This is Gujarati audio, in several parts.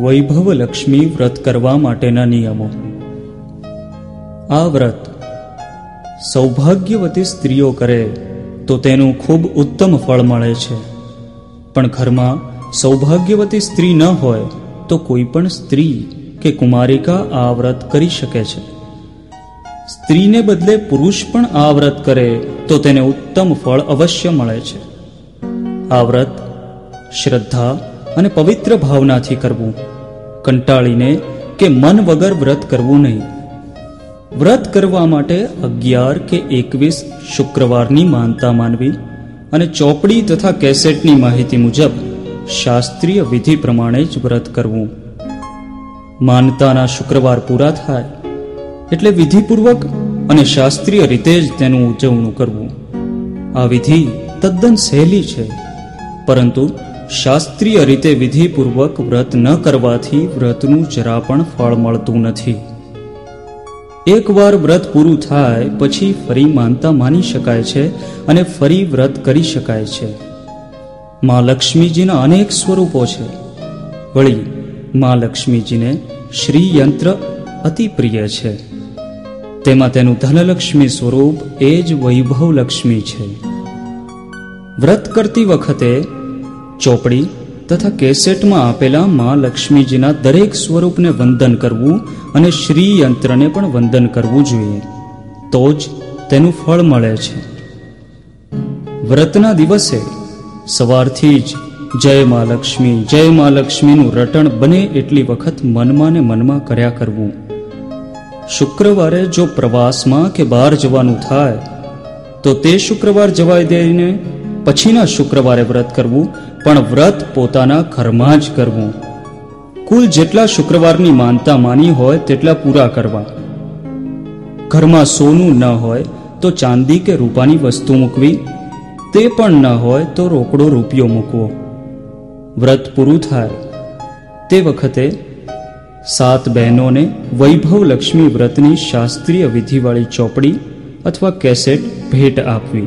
વૈભવ લક્ષ્મી વ્રત કરવા માટેના નિયમો. આ વ્રત સૌભાગ્યવતી સ્ત્રીઓ કરે તો તેનું ખૂબ ઉત્તમ ફળ મળે છે. પણ ઘરમાં સૌભાગ્યવતી સ્ત્રી ન હોય તો કોઈ પણ સ્ત્રી કે કુમારિકા આ વ્રત કરી શકે છે. સ્ત્રીને બદલે પુરુષ પણ આ વ્રત કરે તો તેને ઉત્તમ ફળ અવશ્ય મળે છે. આ વ્રત શ્રદ્ધા અને પવિત્ર ભાવનાથી કરવું. કંટાળીને કે મન વગર વ્રત કરવું નહીં. વ્રત કરવા માટે અગિયાર કે એકવીસ શુક્રવારની માનતા માનવી અને ચોપડી તથા કેસેટની માહિતી મુજબ શાસ્ત્રીય વિધિ પ્રમાણે જ વ્રત કરવું. માનતાના શુક્રવાર પૂરા થાય એટલે વિધિપૂર્વક અને શાસ્ત્રીય રીતે જ તેનું ઉજવણું કરવું. આ વિધિ તદ્દન સહેલી છે. પરંતુ શાસ્ત્રીય રીતે વિધિપૂર્વક વ્રત ન કરવાથી વ્રતનું જરા પણ ફળ મળતું નથી. એકવાર વ્રત પૂરું થાય, પછી ફરી માનતા માની શકાય છે અને ફરી વ્રત કરી શકાય છે. મા લક્ષ્મીજીના અનેક સ્વરૂપો છે. વળી, મા લક્ષ્મીજીને શ્રીયંત્ર અતિ પ્રિય છે. તેમાં તેનું ધનલક્ષ્મી સ્વરૂપ એ જ વૈભવ લક્ષ્મી છે. વ્રત કરતી વખતે ચોપડી તથા કેસેટમાં આપેલા મા લક્ષ્મીજીના દરેક સ્વરૂપને વંદન કરવું અને શ્રી યંત્રને પણ વંદન કરવું જોઈએ. તો જ તેનું ફળ મળે છે. વ્રતના દિવસે સવારથી જ જય મા લક્ષ્મી, જય મા લક્ષ્મીનું રટણ બને એટલી વખત મનમાં ને મનમાં કર્યા કરવું. શુક્રવારે જો પ્રવાસમાં કે બહાર જવાનું થાય, તો તે શુક્રવાર જવાય દઈને પછીના શુક્રવારે વ્રત કરવું, પણ વ્રત પોતાના ઘરમાં જ કરવું. કુલ જેટલા શુક્રવારની માનતા માની હોય, તેટલા પૂરા કરવા. ઘરમાં સોનું ન હોય, તો ચાંદી કે રૂપાની વસ્તુ મૂકવી. તે પણ ન હોય, તો રોકડો રૂપિયો મૂકવો. વ્રત પૂરું થાય. તે વખતે સાત બહેનોને વૈભવ લક્ષ્મી વ્રતની શાસ્ત્રીય વિધિવાળી ચોપડી અથવા કેસેટ ભેટ આપવી.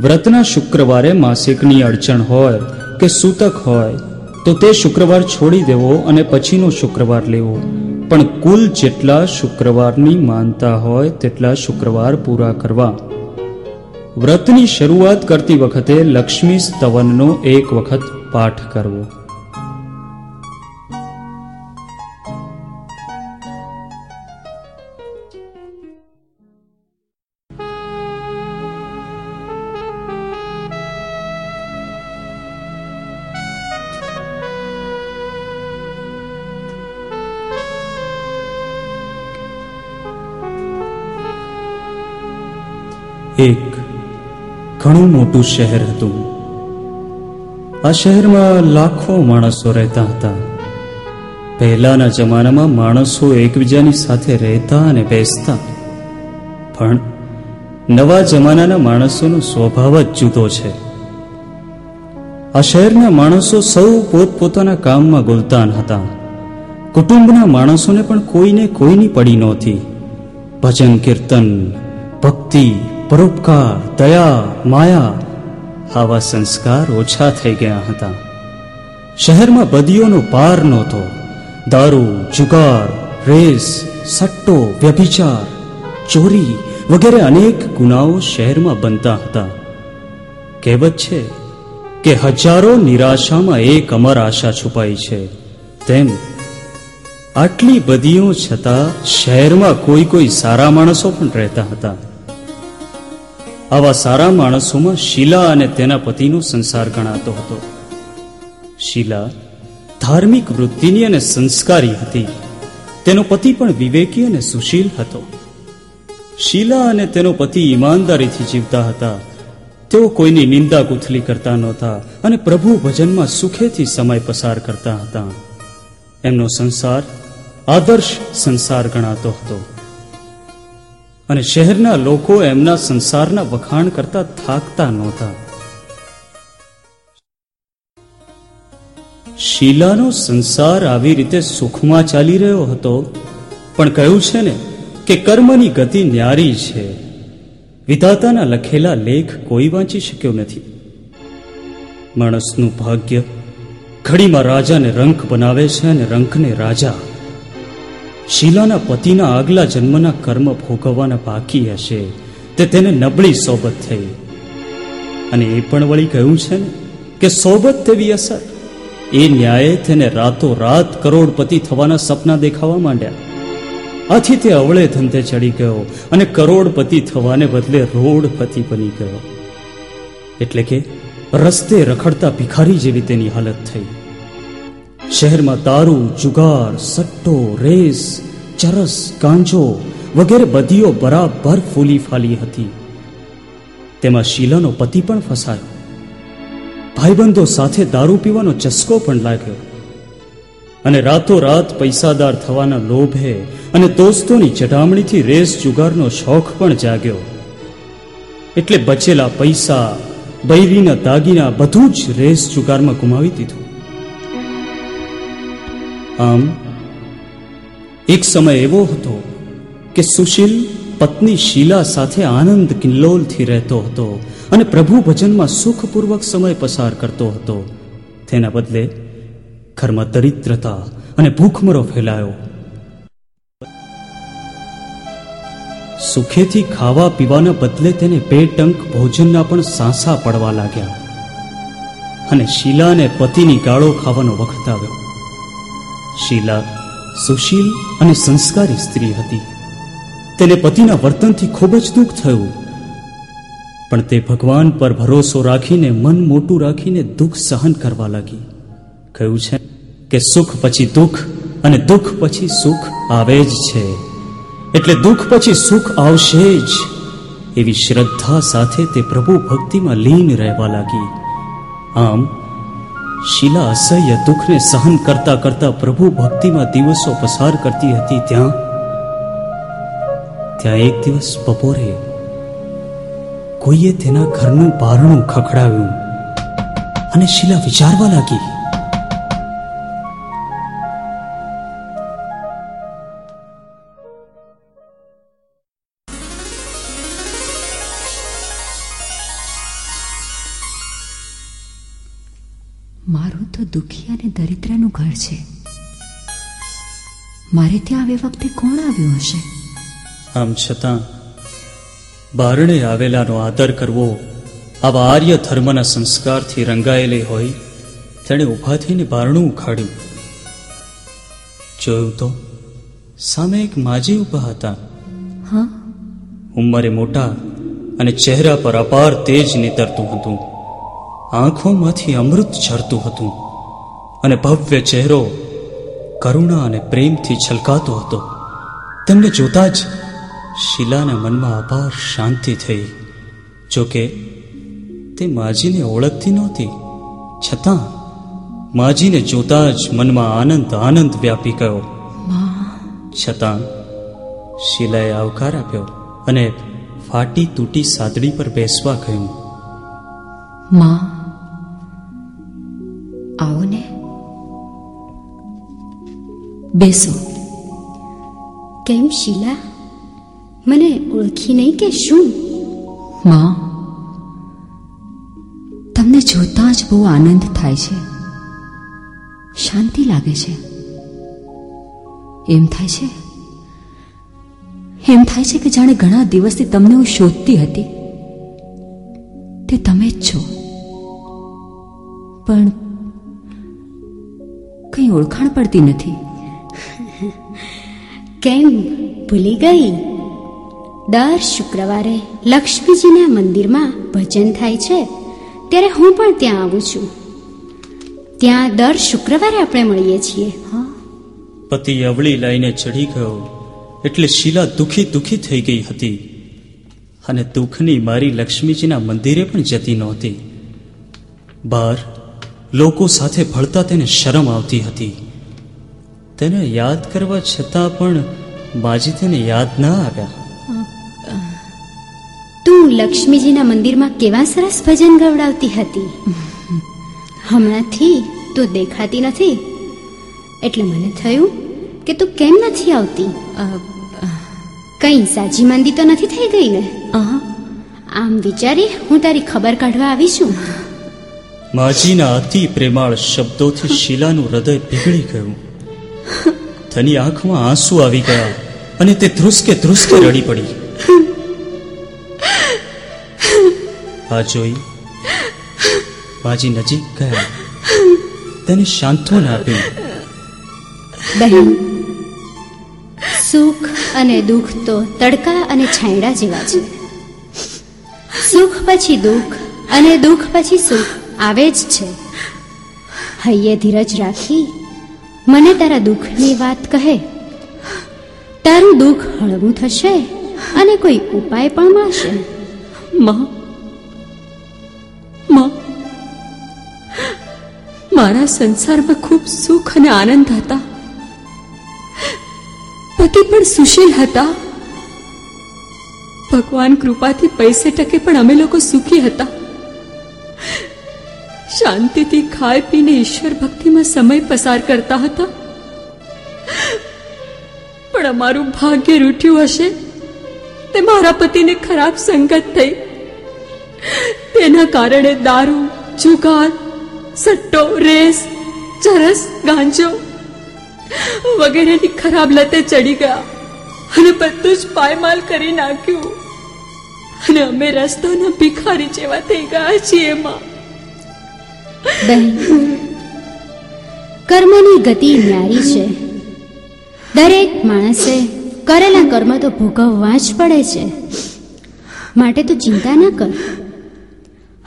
વ્રતના શુક્રવારે માસિકની અડચણ હોય કે સૂતક હોય, તો તે શુક્રવાર છોડી દેવો અને પછીનો શુક્રવાર લેવો. પણ કુલ જેટલા શુક્રવારની માનતા હોય, તેટલા શુક્રવાર પૂરા કરવા. વ્રતની શરૂઆત કરતી વખતે લક્ષ્મી સ્તવનનો એક વખત પાઠ કરવો. ઘણું મોટું શહેર હતું. આ શહેરમાં લાખો માણસો રહેતા હતા. પહેલાના જમાનામાં માણસો એકબીજાની સાથે રહેતા અને બેસતા. પણ નવા જમાનાના માણસોનો સ્વભાવ જ જુદો છે. આ શહેરના માણસો સૌ પોતપોતાના કામમાં ગુલતાન હતા. કુટુંબના માણસોને પણ કોઈને કોઈની પડી નહોતી. ભજન, કીર્તન, ભક્તિ પરોપકાર, દયા, માયા આવા સંસ્કાર ઓછા થઈ ગયા હતા. શહેરમાં બદીઓનો પાર નહોતો. દારૂ, જુગાર, રેસ, સટ્ટો, વ્યભિચાર, ચોરી વગેરે અનેક ગુનાઓ શહેરમાં બનતા હતા. કહેવત છે કે હજારો નિરાશામાં એક અમર આશા છુપાઈ છે. તેમ આટલી બદીઓ છતાં શહેરમાં કોઈ કોઈ સારા માણસો પણ રહેતા હતા. આવા સારા માણસોમાં શીલા અને તેના પતિનો સંસાર ગણાતો હતો. શીલા ધાર્મિક વૃત્તિની અને સંસ્કારી હતી. તેનો પતિ પણ વિવેકી અને સુશીલ હતો. શીલા અને તેનો પતિ ઈમાનદારીથી જીવતા હતા. તેઓ કોઈની નિંદા કુથલી કરતા નહોતા અને પ્રભુ ભજનમાં સુખેથી સમય પસાર કરતા હતા. એમનો સંસાર આદર્શ સંસાર ગણાતો હતો. અને શહેરના લોકો એમના સંસારના વખાણ કરતા થાકતા નહોતા. શીલાનો સંસાર આવી રીતે સુખમાં ચાલી રહ્યો હતો, પણ કહ્યું છે ને કે કર્મની ગતિ ન્યારી છે. વિધાતાના લખેલા લેખ કોઈ વાંચી શક્યો નથી. માણસનું ભાગ્ય ઘડીમાં રાજાને રંક બનાવે છે અને રંકને રાજા શીલાના પતિના આગલા જન્મના કર્મ ભોગવવાના બાકી હશે. તે તેને નબળી સોબત થઈ. અને એ પણ વળી કહ્યું છે ને, કે સોબત તેવી અસર. એ ન્યાયે તેને રાતોરાત કરોડપતિ થવાના સપના દેખાવા માંડ્યા. આથી તે અવળે ધંધે ચડી ગયો અને કરોડપતિ થવાને બદલે રોડપતિ બની ગયો. એટલે કે રસ્તે રખડતા ભિખારી જેવી તેની હાલત થઈ. શહેરમાં દારૂ, જુગાર, સટ્ટો, રેસ, ચરસ, ગાંજો વગેરે બધીઓ બરાબર ફૂલી ફાલી હતી. તેમાં શીલાનો પતિ પણ ફસાયો. ભાઈબંધો સાથે દારૂ પીવાનો ચસ્કો પણ લાગ્યો. અને રાતોરાત પૈસાદાર થવાના લોભે અને દોસ્તોની ચઢામણીથી રેસ, જુગારનો શોખ પણ જાગ્યો. એટલે બચેલા પૈસા, બૈરીના દાગીના બધું જ રેસ, જુગારમાં ગુમાવી દીધું. આમ, એક સમય એવો હતો કે સુશીલ પત્ની શીલા સાથે આનંદ કિલ્લોલથી રહેતો હતો અને પ્રભુ ભજનમાં સુખપૂર્વક સમય પસાર કરતો હતો. તેના બદલે ઘરમાં દરિદ્રતા અને ભૂખમરો ફેલાયો. સુખેથી ખાવા પીવાના બદલે તેને બે ટંક ભોજનના પણ સાંસા પડવા લાગ્યા અને શીલાને પતિની ગાળો ખાવાનો વખત આવ્યો. શીલા, સુશીલ અને સંસ્કારી સ્ત્રી હતી. તેને પતિના વર્તનથી ખૂબ જ દુઃખ થયું. પણ તે ભગવાન પર ભરોસો રાખીને, મન મોટું રાખીને દુઃખ સહન કરવા લાગી. કહ્યું છે કે સુખ પછી દુઃખ અને દુઃખ પછી સુખ આવે જ છે. એટલે દુઃખ પછી સુખ આવશે જ. એવી શ્રદ્ધા સાથે તે પ્રભુ ભક્તિમાં લીન રહેવા લાગી. આમ શીલા અસહ્ય દુઃખને સહન કરતા કરતા પ્રભુ ભક્તિમાં દિવસો પસાર કરતી હતી ત્યાં. ત્યાં એક દિવસ બપોરે કોઈએ તેના ઘરનું બારણું ખખડાવ્યું અને શીલા વિચારવા લાગી. મારું તો દુખી અને દરિદ્રનું ઘર છે. મારે ત્યાં આવે વખતે કોણ આવ્યું હશે? આમ છતાં બારણે આવેલાનો આદર કરવો આવા આર્ય ધર્મના સંસ્કારથી રંગાયેલી હોય તેણે ઊભા થઈને બારણું ઉખાડ્યું. જોયું તો સામે એક માજી ઊભા હતા. હા? ઉંમરે મોટા અને ચહેરા પર અપાર તેજ નીતરતું હતું. આંખોમાંથી અમૃત ઝરતું હતું અને ભવ્ય ચહેરો કરુણા અને પ્રેમથી છલકાતો હતો. તેમને જોતા જ શીલાના મનમાં અપાર શાંતિ થઈ જોકે તે માજીને ઓળખતી નહોતી. છતાં માજીને જોતા જ મનમાં આનંદ આનંદ વ્યાપી ગયો. છતાં શીલાએ આવકાર આપ્યો અને ફાટી તૂટી સાદડી પર બેસવા કહ્યું, માં આવો ને બેસો કેમ શીલા મને ઓળખી નહીં કે શું માં તમને જોતા જ બહુ આનંદ થાય છે શાંતિ લાગે છે એમ થાય છે એમ થાય છે કે જાણે ઘણા દિવસથી તમને હું શોધતી હતી તે તમે જ છો પણ કંઈ ઓળખાણ પડતી નથી. કેમ ભૂલી ગઈ? દર શુક્રવારે લક્ષ્મીજીના મંદિરમાં ભજન થાય છે. ત્યારે હું પણ ત્યાં આવું છું. ત્યાં દર શુક્રવારે આપણે મળીએ છીએ. હા. પતિ અવળી લઈને ચડી ગયો. એટલે શીલા દુખી દુખી થઈ ગઈ હતી. અને દુઃખની મારી લક્ષ્મીજીના મંદિરે પણ જતી નહોતી. બહાર લોકો સાથે ભળતા તેને શરમ આવતી હતી. તેને યાદ કરવા છતાં પણ બાજી તેને યાદ ના આવ્યા. તું લક્ષ્મીજીના મંદિરમાં કેવા સરસ ભજન ગવડાવતી હતી? હમણાંથી તું દેખાતી નથી. એટલે મને થયું કે તું કેમ નથી આવતી? કંઈ સાજી મંદી તો નથી થઈ ગઈ ને? આમ વિચારી હું તારી ખબર કાઢવા આવી છું માજીના અતિ પ્રેમાળ શબ્દોથી શીલાનું હૃદય પીગળી ગયું. ધની આંખમાં આંસુ આવી ગયા અને તે ધ્રુસકે ધ્રુસકે રડી પડી. આ જોઈ માજી નજીક ગયા. તેને સાંત્વના આપી. બહેન, સુખ અને દુઃખ તો તડકા અને છાંયડા જેવા છે. સુખ પછી દુઃખ અને દુઃખ પછી સુખ. આવે જ છે. હૈયે ધીરજ રાખી, મને તારા દુઃખની વાત કહે. તારું દુઃખ હળવું થશે અને કોઈ ઉપાય પણ મળશે. મારા સંસારમાં ખૂબ સુખ અને આનંદ હતા. પતિ પણ સુશીલ હતા. ભગવાન કૃપાથી પૈસે ટકે પણ અમે લોકો સુખી હતા. શાંતિથી ખાઈ પીને ઈશ્વર ભક્તિમાં સમય પસાર કરતા હતા? પણ અમારું ભાગ્ય રૂઠ્યું હશે? તે મારા પતિને ખરાબ સંગત થઈ. તેના કારણે દારૂ, જુગાર, સટ્ટો, રેસ, ચરસ, ગાંજો વગેરેની ખરાબ લતે ચડી ગયા અને બધું જ પાયમાલ કરી નાખ્યું. અને અમે રસ્તાના ભિખારી જેવા થઈ ગયા છીએ, માં. બહેન કર્મની ગતિ ન્યારી છે. દરેક માણસે કરેલા કર્મ તો ભોગવવા જ પડે છે. માટે તું ચિંતા ન કર.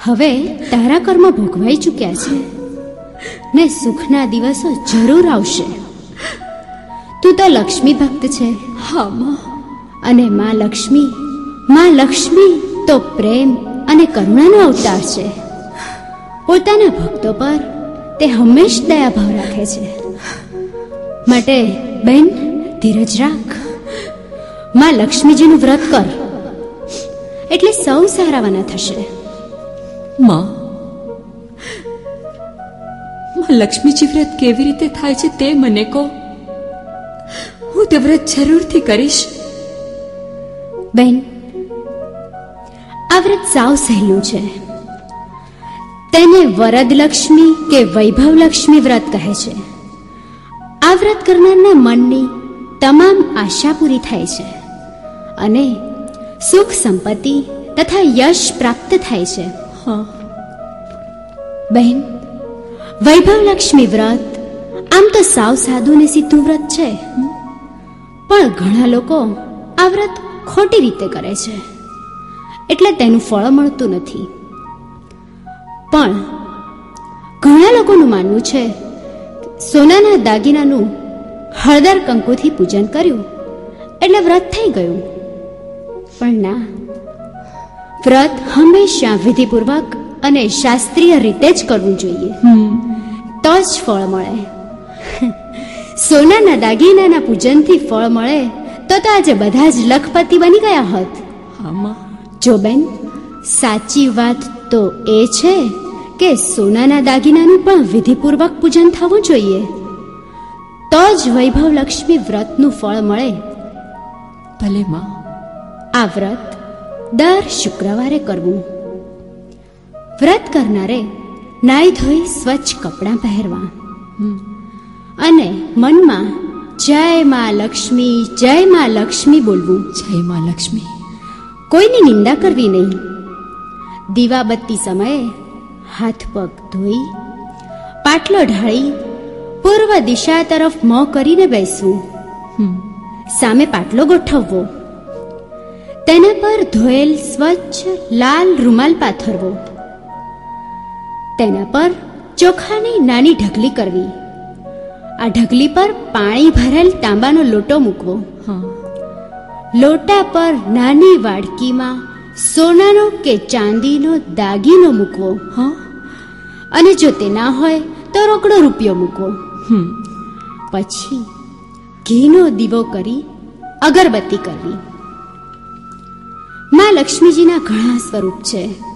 હવે તારા કર્મ ભોગવાઈ ચૂક્યા છે. ને સુખના દિવસો જરૂર આવશે. તું તો લક્ષ્મી ભક્ત છે. હા અને માં લક્ષ્મી માં લક્ષ્મી તો પ્રેમ અને કરુણાનો અવતાર છે. પોતાના ભક્તો પર તે હંમેશ દયાભાવ રાખે છે. માટે બેન ધીરજ રાખ. માં લક્ષ્મીજીનું વ્રત કર. એટલે સૌ સારાવાના થશે. માં? માં લક્ષ્મીજી વ્રત કેવી રીતે થાય છે તે મને કહો. હું તે વ્રત જરૂરથી કરીશ. બેન આ વ્રત સાવ સહેલું છે. તેને વરદલક્ષ્મી કે વૈભવલક્ષ્મી વ્રત કહે છે. આ વ્રત કરનારના મનની તમામ આશા પૂરી થાય છે અને સુખ સંપત્તિ તથા યશ પ્રાપ્ત થાય છે. હા. બહેન વૈભવલક્ષ્મી વ્રત આમ તો સાવ સાદું ને સીધું વ્રત છે. પણ ઘણા લોકો આ વ્રત ખોટી રીતે કરે છે. એટલે તેનું ફળ મળતું નથી. પણ ઘણા લોકોનું માનવું છે સોનાના દાગીનાનું હળદર કંકુથી પૂજન કર્યું એટલે વ્રત થઈ ગયું. પણ ના વ્રત હંમેશા વિધિપૂર્વક અને શાસ્ત્રીય રીતે જ કરવું જોઈએ. તો જ ફળ મળે. સોનાના દાગીનાના પૂજનથી ફળ મળે તો તો આજે બધા જ લખપતિ બની ગયા હોત. હા જો બેન સાચી વાત તો એ છે કે સોનાના દાગીનાનું પણ વિધિપૂર્વક પૂજન થવું જોઈએ. તો જ વૈભવ લક્ષ્મી વ્રતનું ફળ મળે. ભલે માં. આ વ્રત દર શુક્રવારે કરવું. વ્રત કરનારે નાઈ ધોઈ સ્વચ્છ કપડાં પહેરવા. અને મનમાં જય માં લક્ષ્મી જય માં લક્ષ્મી બોલવું. જય માં લક્ષ્મી. કોઈની નિંદા કરવી નહીં. દીવાબત્તી સમયે હાથ પગ ધોઈ પાટલો ઢાળી પૂર્વ દિશા તરફ મોં કરીને બેસવું. સામે પાટલો ગોઠવવો. તેના પર ધોયેલ સ્વચ્છ લાલ રૂમાલ પાથરવો. તેના પર ચોખાની નાની ઢગલી કરવી. આ ઢગલી પર પાણી ભરેલ તાંબાનો લોટો મૂકવો. હા. લોટા પર નાની વાડકીમાં સોનાનો કે ચાંદીનો દાગીનો મૂકવો, હ? અને જો તે ના હોય, તો રોકડો રૂપિયો મૂકવો. પછી ઘીનો દીવો કરી અગરબત્તી કરવી. માં લક્ષ્મીજીના ઘણા સ્વરૂપ છે.